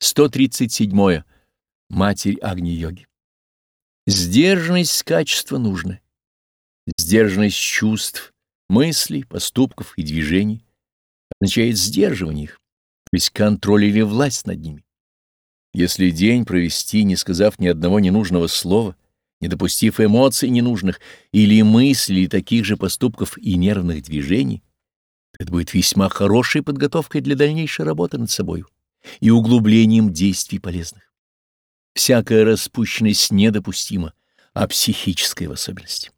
137. Матерь Агни-йоги. Сдержанность — качество нужное. Сдержанность чувств, мыслей, поступков и движений означает сдерживание их, то есть контроль или власть над ними. Если день провести, не сказав ни одного ненужного слова, не допустив эмоций ненужных или мыслей таких же поступков и нервных движений, это будет весьма хорошей подготовкой для дальнейшей работы над собой и углублением действий полезных. Всякая распущенность недопустима, а психическая в особенности.